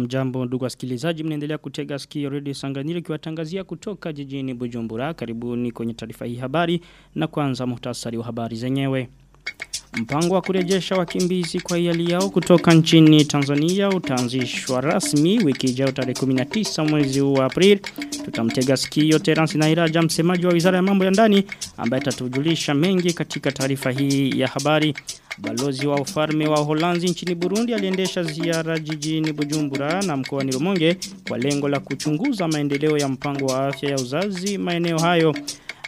Hamjambo ndugu wasikilizaji mnaendelea kutega sikio Radio Sanganiro kiwatangazia kutoka jijini Bujumbura. Karibuni kwenye taarifa hii habari na kwanza muhtasari wa habari zenyewe. Mpango wa kurejesha wakimbizi kwa hiyali yao kutoka nchini Tanzania utaanzishwa rasmi wiki ijayo tarehe 19 mwezi wa Aprili. Tutamtega sikio Terence Nairaja msemaji wa Wizara ya Mambo ya Ndani ambaye atatujulisha mengi katika taarifa hii ya habari. Balozi wa ufarme wa Uholanzi nchini Burundi aliendesha ziara jijini Bujumbura na mkoani Rumonge kwa lengo la kuchunguza maendeleo ya mpango wa afya ya uzazi maeneo hayo.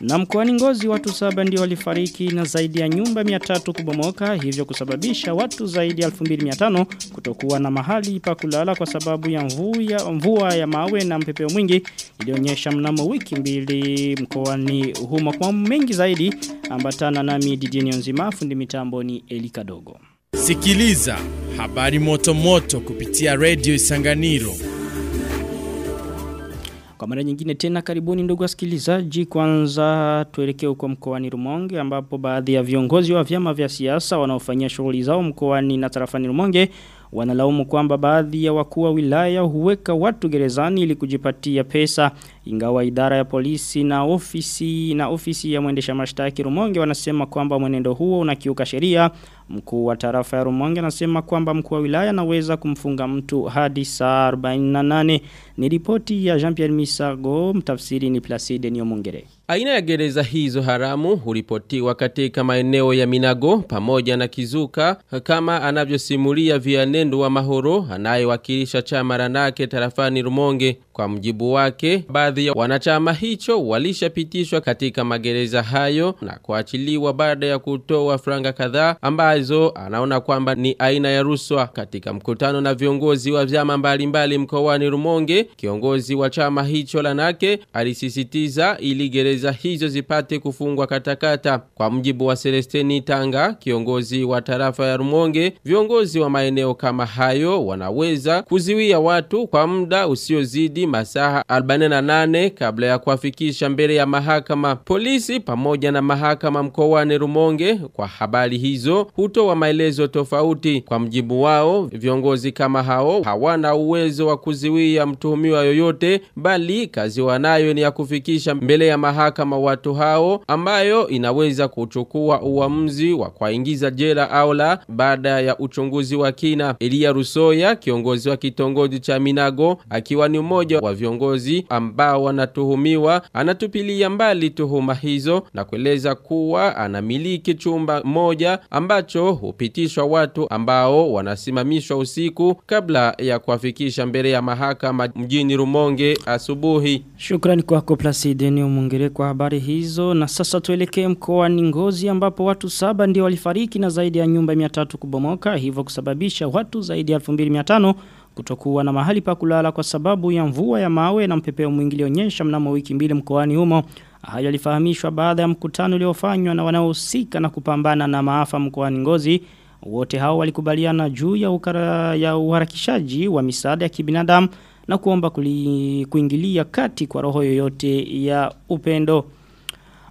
Na mkoani ngozi watu saba ndio walifariki na zaidi ya nyumba 300 kubomoka hivyo kusababisha watu zaidi ya 2500 kutokuwa na mahali pa kulala kwa sababu ya mvua, ya mawe na mpepeo mwingi ilionyesha mnamo wiki mbili mkoani humo kwa mengi zaidi ambatana nami Didieni Nzima fundi mitambo ni Elika Dogo. Sikiliza habari moto moto kupitia Radio Isanganiro. Kwa mara nyingine tena karibuni ndugu wasikilizaji. Kwanza tuelekee huko mkoani Rumonge ambapo baadhi ya viongozi wa vyama vya siasa wanaofanyia shughuli zao mkoani na tarafani Rumonge wanalaumu kwamba baadhi ya wakuu wa wilaya huweka watu gerezani ili kujipatia pesa. Ingawa idara ya polisi na ofisi na ofisi ya mwendesha mashtaki Rumonge wanasema kwamba mwenendo huo unakiuka sheria mkuu wa tarafa ya Rumonge anasema kwamba mkuu wa wilaya anaweza kumfunga mtu hadi saa 48 ni ripoti ya Jean-Pierre Misago mtafsiri ni Placide Niomongere Aina ya gereza hizo haramu huripotiwa katika maeneo ya Minago pamoja na Kizuka kama anavyosimulia Vianendo wa Mahoro anayewakilisha chama ranake tarafani Rumonge. Kwa mjibu wake, baadhi ya wanachama hicho walishapitishwa katika magereza hayo na kuachiliwa baada ya kutoa franga kadhaa ambazo anaona kwamba ni aina ya ruswa. Katika mkutano na viongozi wa vyama mbalimbali mkoani Rumonge, kiongozi wa chama hicho lanake alisisitiza ili gereza hizo zipate kufungwa katakata. Kwa mjibu wa Celestini Tanga, kiongozi wa tarafa ya Rumonge, viongozi wa maeneo kama hayo wanaweza kuziwia watu kwa muda usiozidi masaha 48 kabla ya kuafikisha mbele ya mahakama. Polisi pamoja na mahakama mkoani Rumonge kwa habari hizo hutoa maelezo tofauti. Kwa mjibu wao, viongozi kama hao hawana uwezo wa kuziwia mtuhumiwa yoyote, bali kazi wanayo ni ya kufikisha mbele ya mahakama watu hao ambayo inaweza kuchukua uamuzi wa kuingiza jela au la baada ya uchunguzi wa kina. Elia Rusoya, kiongozi wa kitongoji cha Minago, akiwa ni mmoja wa viongozi ambao wanatuhumiwa, anatupilia mbali tuhuma hizo na kueleza kuwa anamiliki chumba moja ambacho hupitishwa watu ambao wanasimamishwa usiku kabla ya kuwafikisha mbele ya mahakama mjini Rumonge asubuhi. Shukrani kwako Placide Niomongere kwa habari hizo na sasa tuelekee mkoani Ngozi ambapo watu saba ndio walifariki na zaidi ya nyumba 300 kubomoka hivyo kusababisha watu zaidi ya 2500 kutokuwa na mahali pa kulala kwa sababu ya mvua ya mawe na mpepeo mwingi ulionyesha mnamo wiki mbili mkoani humo. Hayo alifahamishwa baada ya mkutano uliofanywa na wanaohusika na kupambana na maafa mkoani Ngozi. Wote hao walikubaliana juu ya, ukara, ya uharakishaji wa misaada ya kibinadamu na kuomba kuli, kuingilia kati kwa roho yoyote ya upendo.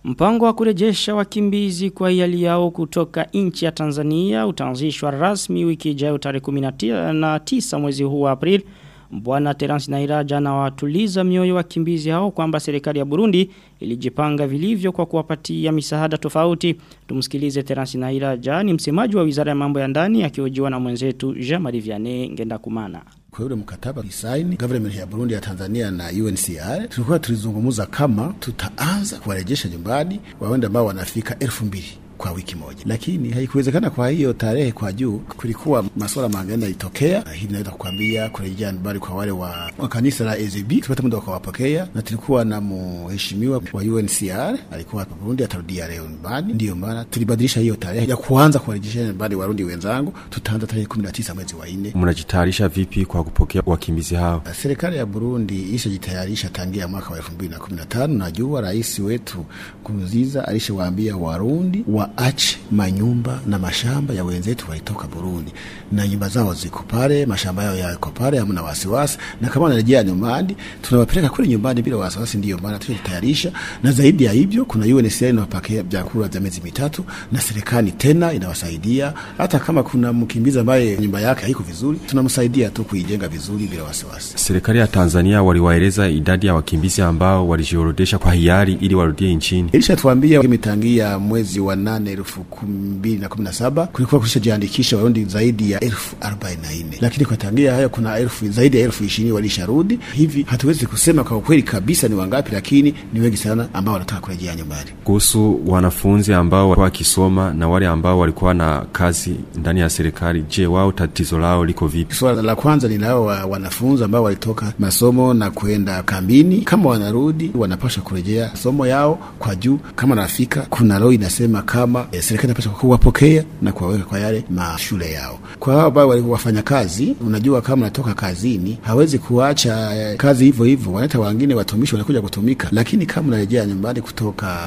Mpango wa kurejesha wakimbizi kwa hiali yao kutoka nchi ya Tanzania utaanzishwa rasmi wiki ijayo tarehe 19 mwezi huu wa Aprili. Bwana Terence Nairaja na watuliza mioyo wakimbizi hao kwamba serikali ya Burundi ilijipanga vilivyo kwa kuwapatia misaada tofauti. Tumsikilize Terence Nairaja ni msemaji wa Wizara ya Mambo ya Ndani akihojiwa na mwenzetu Jean-Marie Vianney Ngendakumana kwa yule mkataba kisaini. Government ya Burundi ya Tanzania na UNCR, tulikuwa tulizungumza kama tutaanza kuwarejesha nyumbani waende ambao wanafika elfu mbili kwa wiki moja, lakini haikuwezekana. Kwa hiyo tarehe kwa juu kulikuwa masuala mengine yalitokea. Hii naweza kukwambia kurejea habari kwa wale wa, wa kanisa la AZB, tupate muda wakawapokea, na tulikuwa na muheshimiwa wa UNCR alikuwa hapa Burundi, atarudia leo nyumbani. Ndiyo maana tulibadilisha hiyo tarehe ya kuanza kuwarejesha nyumbani Warundi wenzangu, tutaanza tarehe 19 mwezi wa 4. Mnajitayarisha vipi kwa kupokea wakimbizi hao? Serikali ya Burundi ishajitayarisha tangia mwaka wa 2015. Najua rais wetu Nkurunziza alishawaambia Warundi wa waache manyumba na mashamba ya wenzetu walitoka Burundi, na nyumba zao ziko pale, mashamba yao yako pale, hamna wasiwasi, na kama wanarejea nyumbani, tunawapeleka kule nyumbani bila wasiwasi. Ndio maana tunajitayarisha, na zaidi ya hivyo, kuna UNHCR inawapakia vyakula vya miezi mitatu, na serikali tena inawasaidia. Hata kama kuna mkimbizi ambaye nyumba yake haiko vizuri, tunamsaidia tu kuijenga vizuri bila wasiwasi. Serikali ya Tanzania waliwaeleza idadi ya wakimbizi ambao walijiorodesha kwa hiari ili warudie nchini. Ilishatuambia imetangia mwezi wa nane elfu mbili na kumi na saba kulikuwa kulishajiandikisha Warundi zaidi ya elfu arobaini na nne lakini kwa tangia hayo kuna elfu zaidi ya elfu ishirini walisharudi. Hivi hatuwezi kusema kwa ukweli kabisa ni wangapi, lakini ni wengi sana ambao wanataka kurejea nyumbani. Kuhusu wanafunzi ambao walikuwa wakisoma na wale ambao walikuwa na kazi ndani ya serikali, je, wao tatizo lao liko vipi? Swala la kwanza ni lao wa, wanafunzi ambao walitoka masomo na kwenda kambini. Kama wanarudi, wanapasha kurejea masomo yao kwa juu. Kama nafika, kuna roho inasema kama eh, serikali inapaswa kuwapokea na kuwaweka kwa yale mashule yao. Kwa hao ambao walikuwa wafanya kazi, unajua kama natoka kazini, hawezi kuacha eh, kazi hivyo hivyo, wanaita wengine watumishi wanakuja kutumika, lakini kama unarejea nyumbani kutoka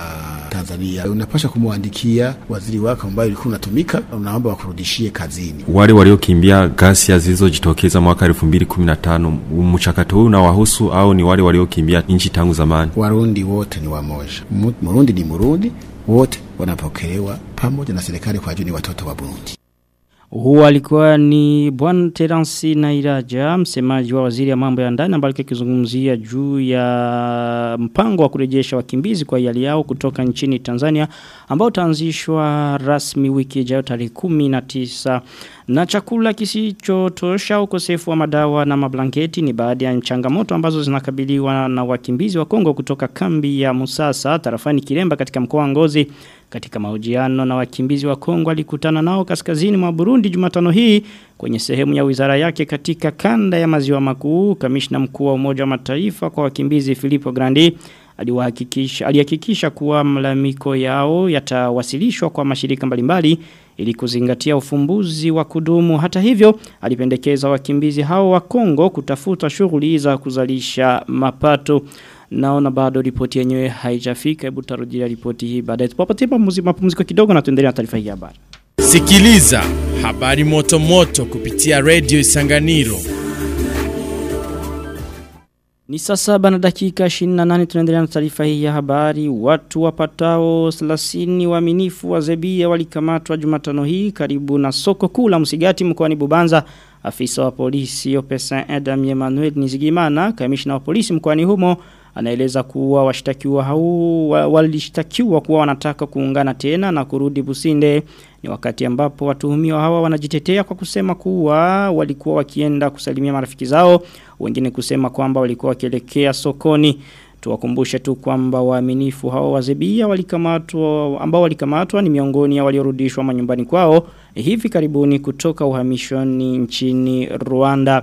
Tanzania, unapaswa kumwandikia waziri wako ambaye ulikuwa unatumika, unaomba wakurudishie kazini. Wale waliokimbia ghasia zilizojitokeza mwaka 2015 mchakato huu unawahusu au ni wale waliokimbia nchi tangu zamani? Warundi wote ni wamoja. Murundi ni Murundi, wote wanapokelewa pamoja na serikali kwa ajili ni watoto wa Burundi. Huo alikuwa ni Bwana Terence Nairaja, msemaji wa waziri ya mambo ya ndani ambaye alikizungumzia juu ya mpango wa kurejesha wakimbizi kwa yali yao kutoka nchini Tanzania ambao utaanzishwa rasmi wiki ijayo tarehe 19 na chakula kisichotosha ukosefu wa madawa na mablanketi ni baadhi ya changamoto ambazo zinakabiliwa na wakimbizi wa Kongo kutoka kambi ya Musasa tarafani Kiremba katika mkoa wa Ngozi. Katika mahojiano na wakimbizi wa Kongo alikutana nao kaskazini mwa Burundi Jumatano hii kwenye sehemu ya wizara yake katika kanda ya maziwa makuu. Kamishna mkuu wa Umoja wa Mataifa kwa wakimbizi Filippo Grandi alihakikisha kuwa malalamiko yao yatawasilishwa kwa mashirika mbalimbali ili kuzingatia ufumbuzi wa kudumu. Hata hivyo alipendekeza wakimbizi hao wa Kongo kutafuta shughuli za kuzalisha mapato. Naona bado ripoti yenyewe haijafika. Hebu tarudia ripoti hii baadaye. Tupapatie mapumziko kidogo na tuendelee na taarifa hii habari. Sikiliza habari moto moto kupitia Radio Isanganiro. Ni saa saba na dakika 28 tunaendelea na taarifa hii ya habari. Watu wapatao 30 waaminifu wa Zebia walikamatwa Jumatano hii karibu na soko kuu la Msigati mkoani Bubanza. Afisa wa polisi Opesan Adam Emmanuel Nizigimana, kamishna wa polisi mkoani humo, anaeleza kuwa washtakiwa hao wa- walishtakiwa kuwa wanataka kuungana tena na kurudi Businde. Ni wakati ambapo watuhumiwa hawa wanajitetea kwa kusema kuwa walikuwa wakienda kusalimia marafiki zao, wengine kusema kwamba walikuwa wakielekea sokoni. Tuwakumbushe tu kwamba waaminifu hao wazebia walikamatwa ambao walikamatwa ni miongoni ya waliorudishwa manyumbani kwao hivi karibuni kutoka uhamishoni nchini Rwanda.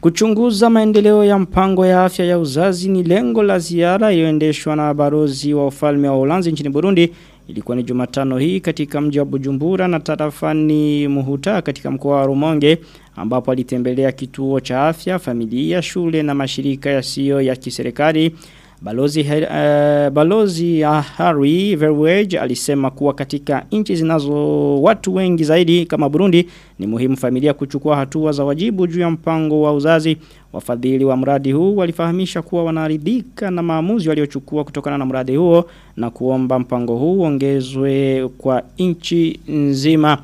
Kuchunguza maendeleo ya mpango ya afya ya uzazi ni lengo la ziara iliyoendeshwa na barozi wa ufalme wa Ulanzi nchini Burundi. Ilikuwa ni Jumatano hii katika mji wa Bujumbura na tarafani Muhuta katika mkoa wa Rumonge ambapo alitembelea kituo cha afya, familia, shule na mashirika yasiyo ya kiserikali. Balozi, uh, balozi Harry Verwege alisema kuwa katika nchi zinazo watu wengi zaidi kama Burundi ni muhimu familia kuchukua hatua za wajibu juu ya mpango wa uzazi. Wafadhili wa mradi huu walifahamisha kuwa wanaridhika na maamuzi waliochukua kutokana na mradi huo na kuomba mpango huu ongezwe kwa nchi nzima.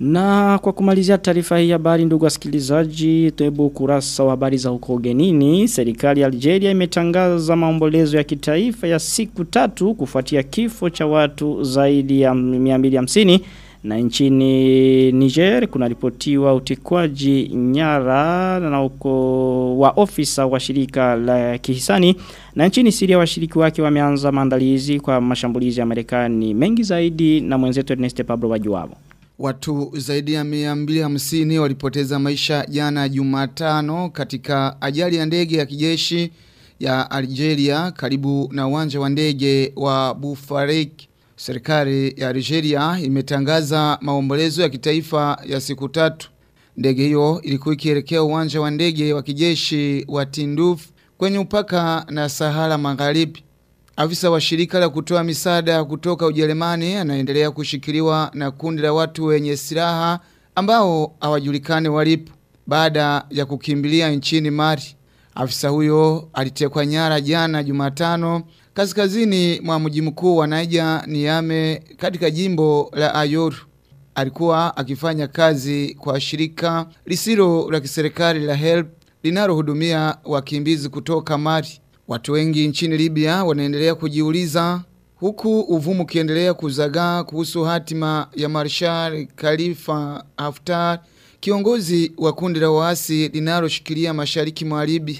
Na kwa kumalizia taarifa hii habari ndugu wasikilizaji, tebu kurasa wa habari za huko ugenini, serikali ya Algeria imetangaza maombolezo ya kitaifa ya siku tatu kufuatia kifo cha watu zaidi ya 250 na nchini Niger kuna ripotiwa utekwaji nyara na uko wa ofisa wa shirika la kihisani. Na nchini Syria washiriki wake wameanza maandalizi kwa mashambulizi ya Marekani. Mengi zaidi na mwenzetu Ernest Pablo wajuwabo. Watu zaidi ya 250 walipoteza maisha jana Jumatano katika ajali ya ndege ya kijeshi ya Algeria karibu na uwanja wa ndege wa Bufarek. Serikali ya Algeria imetangaza maombolezo ya kitaifa ya siku tatu. Ndege hiyo ilikuwa ikielekea uwanja wa ndege wa kijeshi wa Tindouf kwenye upaka na Sahara Magharibi. Afisa wa shirika la kutoa misaada kutoka Ujerumani anaendelea kushikiliwa na kundi la watu wenye silaha ambao hawajulikani walipo baada ya kukimbilia nchini Mali. Afisa huyo alitekwa nyara jana Jumatano kaskazini mwa mji mkuu wa Niger Niame katika jimbo la Ayoru. Alikuwa akifanya kazi kwa shirika lisilo la kiserikali la HELP linalohudumia wakimbizi kutoka Mali. Watu wengi nchini Libya wanaendelea kujiuliza huku uvumu ukiendelea kuzagaa kuhusu hatima ya Marshal Khalifa Haftar, kiongozi wa kundi la waasi linaloshikilia mashariki mwa Libya.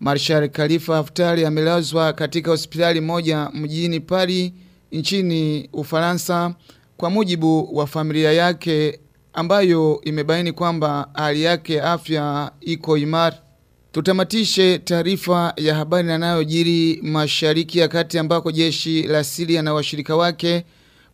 Marshal Khalifa Haftar amelazwa katika hospitali moja mjini Paris nchini Ufaransa kwa mujibu wa familia yake ambayo imebaini kwamba hali yake afya iko imara. Tutamatishe taarifa ya habari yanayojiri mashariki ya kati ambako jeshi la Syria na washirika wake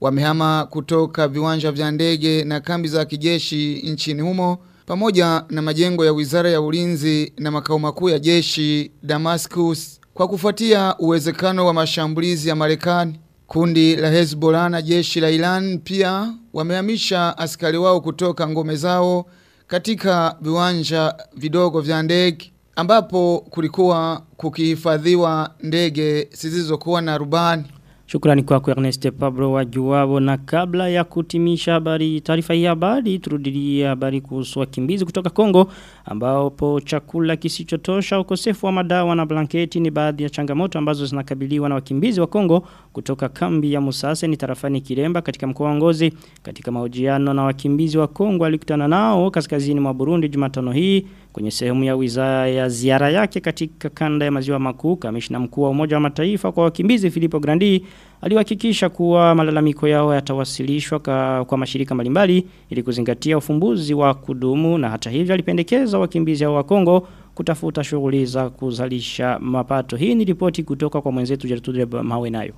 wamehama kutoka viwanja vya ndege na kambi za kijeshi nchini humo pamoja na majengo ya Wizara ya Ulinzi na makao makuu ya jeshi Damascus kwa kufuatia uwezekano wa mashambulizi ya Marekani. Kundi la Hezbollah na jeshi la Iran pia wamehamisha askari wao kutoka ngome zao katika viwanja vidogo vya ndege ambapo kulikuwa kukihifadhiwa ndege zisizokuwa na rubani. Shukrani kwako Ernest Pablo wa Juwabo na kabla ya kutimisha habari taarifa hii habari turudilie habari kuhusu wakimbizi kutoka Kongo ambapo chakula kisichotosha ukosefu wa madawa na blanketi ni baadhi ya changamoto ambazo zinakabiliwa na wakimbizi wa Kongo kutoka kambi ya Musase ni tarafani Kiremba katika mkoa wa Ngozi katika mahojiano na wakimbizi wa Kongo alikutana nao kaskazini mwa Burundi Jumatano hii kwenye sehemu ya wizara ya ziara yake katika kanda ya maziwa makuu kamishna mkuu wa umoja wa mataifa kwa wakimbizi Filipo Grandi aliwahakikisha kuwa malalamiko yao yatawasilishwa kwa mashirika mbalimbali ili kuzingatia ufumbuzi wa kudumu na hata hivyo alipendekeza wakimbizi hao wa Kongo kutafuta shughuli za kuzalisha mapato. Hii ni ripoti kutoka kwa mwenzetu Gertrude Mawe nayo.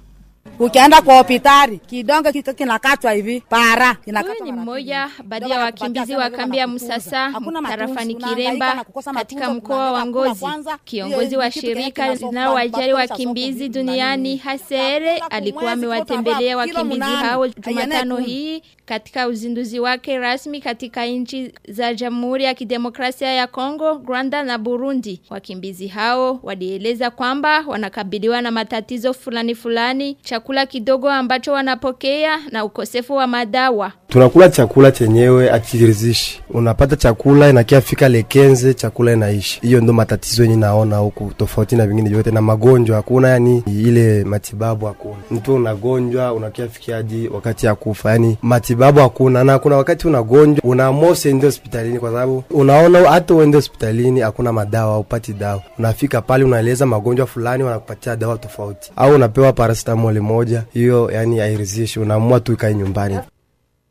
Ukienda kwa hospitali kidonge kiko kinakatwa hivi para Huyu ni mmoja baadhi ya wakimbizi wa kambi ya Musasa tarafani Kiremba katika mkoa wa Ngozi. Kiongozi wa shirika linalowajali wakimbizi duniani Hasere alikuwa amewatembelea wakimbizi hao Jumatano hii katika uzinduzi wake rasmi katika nchi za Jamhuri ya Kidemokrasia ya Kongo, Rwanda na Burundi. Wakimbizi hao walieleza kwamba wanakabiliwa na matatizo fulani fulani, chakula kidogo ambacho wanapokea na ukosefu wa madawa. Tunakula chakula chenyewe akirizishi, Unapata chakula inakia fika lekenze, chakula inaishi. Hiyo ndo matatizo yenye naona huku tofauti na vingine vyote na magonjwa hakuna yani ile matibabu hakuna. Mtu unagonjwa unakia fikiaji wakati ya kufa. Yani matibabu hakuna na kuna wakati unagonjwa unaamua usiende hospitalini kwa sababu unaona hata uende hospitalini hakuna madawa upati dawa. Unafika pale unaeleza magonjwa fulani wanakupatia dawa tofauti. Au unapewa paracetamol moja. Hiyo yani hairidhishi. Unaamua tu ikae nyumbani.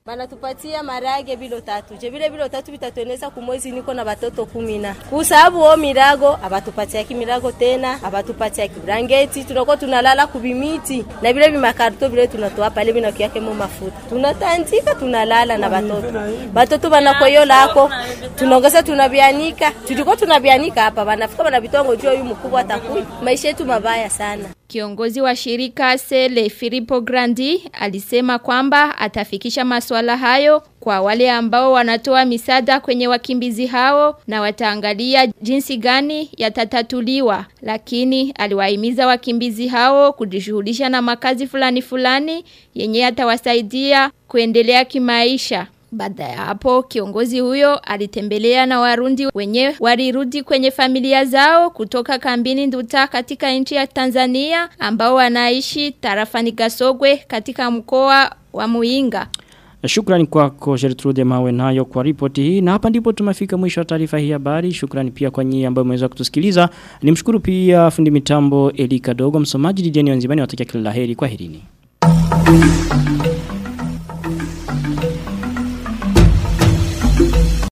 Banatupatia marage bilo tatu. Je vile bilo tatu vitatueneza kumwezi niko na batoto kumi na. Kusababu o mirago abatupatia kimirago tena abatupatia kibrangeti tunakuwa tunalala kubimiti na vile vimakarto vile tunatoa pale vinakiake mo mafuta. Tunatandika tunalala na batoto. Batoto banakoyo lako tunaongeza tunabianika. Tulikuwa tunabianika hapa banafika banabitongo juu huyu mkubwa atakuja maisha yetu mabaya sana Kiongozi wa shirika Sele Filippo Grandi alisema kwamba atafikisha masuala hayo kwa wale ambao wanatoa misada kwenye wakimbizi hao na wataangalia jinsi gani yatatatuliwa. Lakini aliwahimiza wakimbizi hao kujishughulisha na makazi fulani fulani yenye yatawasaidia kuendelea kimaisha. Baada ya hapo kiongozi huyo alitembelea na warundi wenye walirudi kwenye familia zao kutoka kambini nduta katika nchi ya Tanzania ambao wanaishi tarafani Gasogwe katika mkoa wa Muinga. Shukrani kwako Gertrude Mawe nayo kwa ripoti hii na hapa ndipo tumefika mwisho wa taarifa hii habari. Shukrani pia kwa nyinyi ambao mmeweza kutusikiliza. Nimshukuru pia fundi mitambo Elika Dogo msomaji Dijeni Wanzibani watakia kila la heri kwa herini.